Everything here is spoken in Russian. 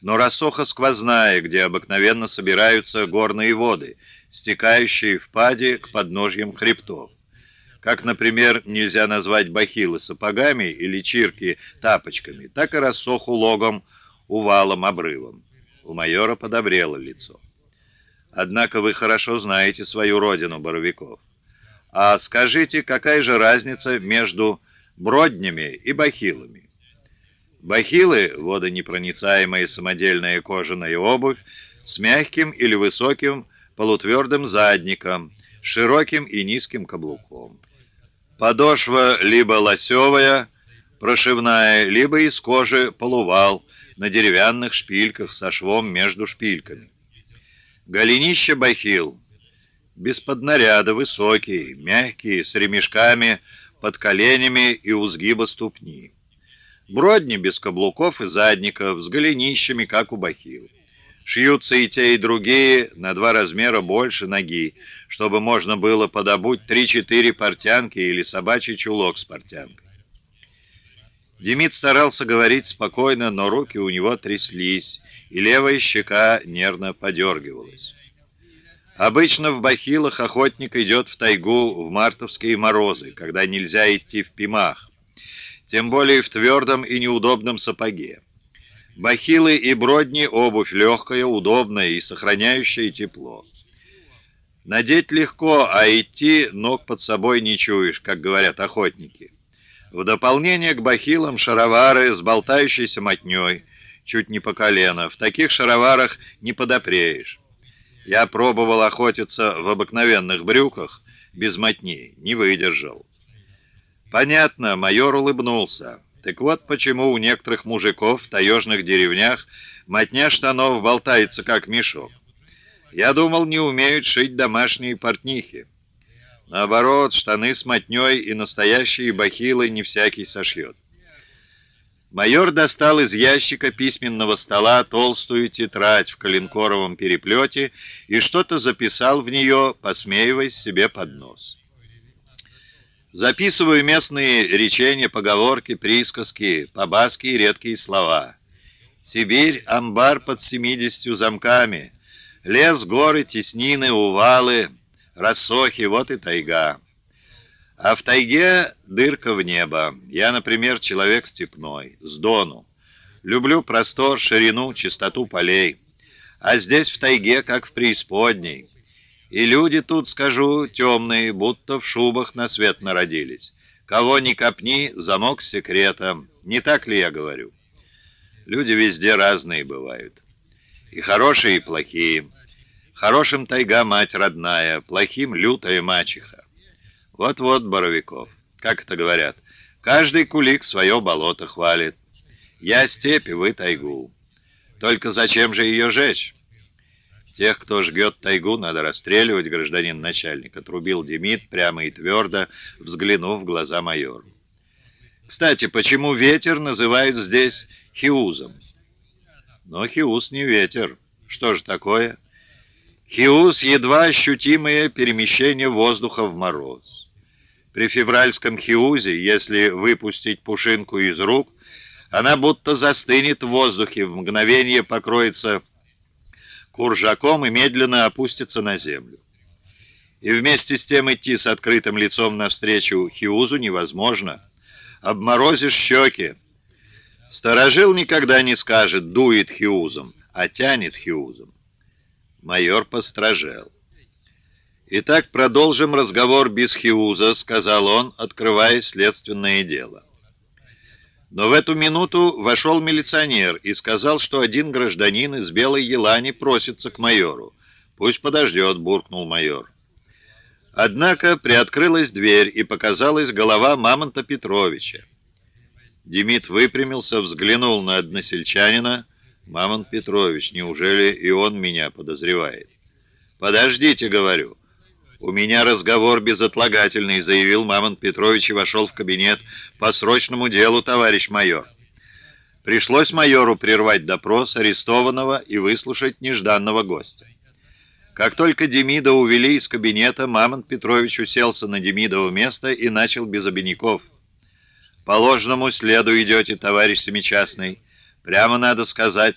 но рассоха сквозная, где обыкновенно собираются горные воды, стекающие в паде к подножьям хребтов. Как, например, нельзя назвать бахилы сапогами или чирки тапочками, так и рассоху логом, увалом, обрывом. У майора подобрело лицо. Однако вы хорошо знаете свою родину, Боровиков. А скажите, какая же разница между броднями и бахилами? Бахилы — водонепроницаемая самодельная кожаная обувь с мягким или высоким полутвердым задником, широким и низким каблуком. Подошва либо лосевая, прошивная, либо из кожи полувал на деревянных шпильках со швом между шпильками. Голенище бахил, без поднаряда, высокий, мягкий, с ремешками под коленями и у сгиба ступни. Бродни без каблуков и задников, с голенищами, как у бахил. Шьются и те, и другие на два размера больше ноги, чтобы можно было подобуть три-четыре портянки или собачий чулок с портянкой. Демид старался говорить спокойно, но руки у него тряслись, и левая щека нервно подергивалась. Обычно в бахилах охотник идет в тайгу в мартовские морозы, когда нельзя идти в пимах, тем более в твердом и неудобном сапоге. Бахилы и бродни — обувь легкая, удобная и сохраняющая тепло. Надеть легко, а идти ног под собой не чуешь, как говорят охотники. В дополнение к бахилам шаровары с болтающейся мотней, чуть не по колено. В таких шароварах не подопреешь. Я пробовал охотиться в обыкновенных брюках, без мотней, не выдержал. Понятно, майор улыбнулся. Так вот почему у некоторых мужиков в таежных деревнях мотня штанов болтается как мешок. Я думал, не умеют шить домашние портнихи. Наоборот, штаны с мотней и настоящие бахилы не всякий сошьет. Майор достал из ящика письменного стола толстую тетрадь в коленкоровом переплете и что-то записал в нее, посмеиваясь себе под нос. Записываю местные речения, поговорки, присказки, побаски и редкие слова. Сибирь — амбар под семидесятью замками. Лес, горы, теснины, увалы, рассохи, вот и тайга. А в тайге дырка в небо. Я, например, человек степной, с Дону. Люблю простор, ширину, чистоту полей. А здесь в тайге, как в преисподней. И люди тут, скажу, темные, будто в шубах на свет народились. Кого ни копни, замок с секретом. Не так ли я говорю? Люди везде разные бывают. И хорошие, и плохие. Хорошим тайга мать родная, плохим лютая мачеха. Вот-вот, Боровиков, как это говорят, каждый кулик свое болото хвалит. Я степи, вы тайгу. Только зачем же ее жечь? Тех, кто жгет тайгу, надо расстреливать, гражданин начальник, отрубил Демид прямо и твердо, взглянув в глаза майору. Кстати, почему ветер называют здесь хиузом? Но хиуз не ветер. Что же такое? Хиуз — едва ощутимое перемещение воздуха в мороз. При февральском хиузе, если выпустить пушинку из рук, она будто застынет в воздухе, в мгновение покроется куржаком и медленно опустится на землю. И вместе с тем идти с открытым лицом навстречу Хиузу невозможно. Обморозишь щеки. Сторожил никогда не скажет «дует Хиузом», а тянет Хиузом. Майор постражел. «Итак, продолжим разговор без Хиуза», — сказал он, открывая следственное дело. Но в эту минуту вошел милиционер и сказал, что один гражданин из Белой Елани просится к майору. «Пусть подождет», — буркнул майор. Однако приоткрылась дверь, и показалась голова Мамонта Петровича. Демид выпрямился, взглянул на односельчанина. «Мамонт Петрович, неужели и он меня подозревает?» «Подождите», — говорю. «У меня разговор безотлагательный», — заявил Мамонт Петрович и вошел в кабинет. «По срочному делу, товарищ майор». Пришлось майору прервать допрос арестованного и выслушать нежданного гостя. Как только Демида увели из кабинета, Мамонт Петрович уселся на Демидово место и начал без обиняков. «По ложному следу идете, товарищ Семичастный. Прямо надо сказать,